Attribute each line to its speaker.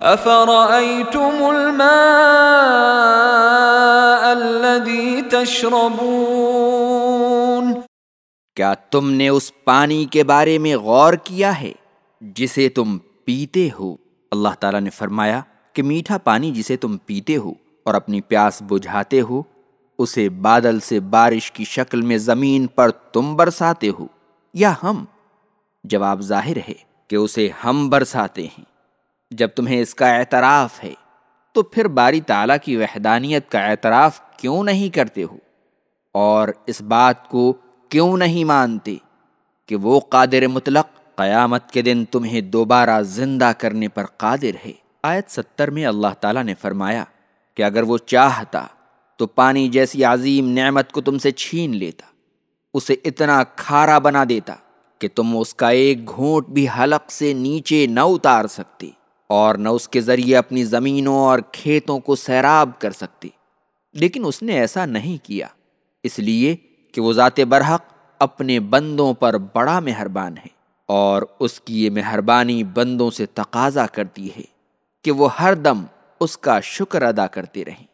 Speaker 1: افرأيتم الماء الذي تشربون؟
Speaker 2: کیا تم نے اس پانی کے بارے میں غور کیا ہے جسے تم پیتے ہو؟ اللہ تعالیٰ نے فرمایا کہ میٹھا پانی جسے تم پیتے ہو اور اپنی پیاس بجھاتے ہو، اسے بادل سے بارش کی شکل میں زمین پر تم برساتے ہو۔ یا ہم؟ جواب ظاہر ہے کہ اسے ہم برساتے ہیں۔ جب تمہیں اس کا اعتراف ہے، تو پھر باری تعالیٰ کی وحدانیت کا اعتراف کیوں نہیں کرتے ہو؟ اور اس بات کو کیوں نہیں مانتے کہ وہ قادر مطلق قیامت کے دن تمہیں دوبارہ زندہ کرنے پر قادر ہے؟ آیت ستر میں اللہ تعالیٰ نے فرمایا کہ اگر وہ چاہتا تو پانی جیسی عظیم نعمت کو تم سے چھین لیتا، اسے اتنا کھارا بنا دیتا کہ تم اس کا ایک گھونٹ بھی حلق سے نیچے نہ اتار سکتے۔ اور نہ اس کے ذریعے اپنی زمینوں اور کھیتوں کو سیراب کر سکتے لیکن اس نے ایسا نہیں کیا۔ اس لیے کہ وہ ذات برحق اپنے بندوں پر بڑا مہربان ہے اور اس کی یہ مہربانی بندوں سے تقاضا کرتی ہے کہ وہ ہر دم اس کا شکر ادا کرتے رہیں۔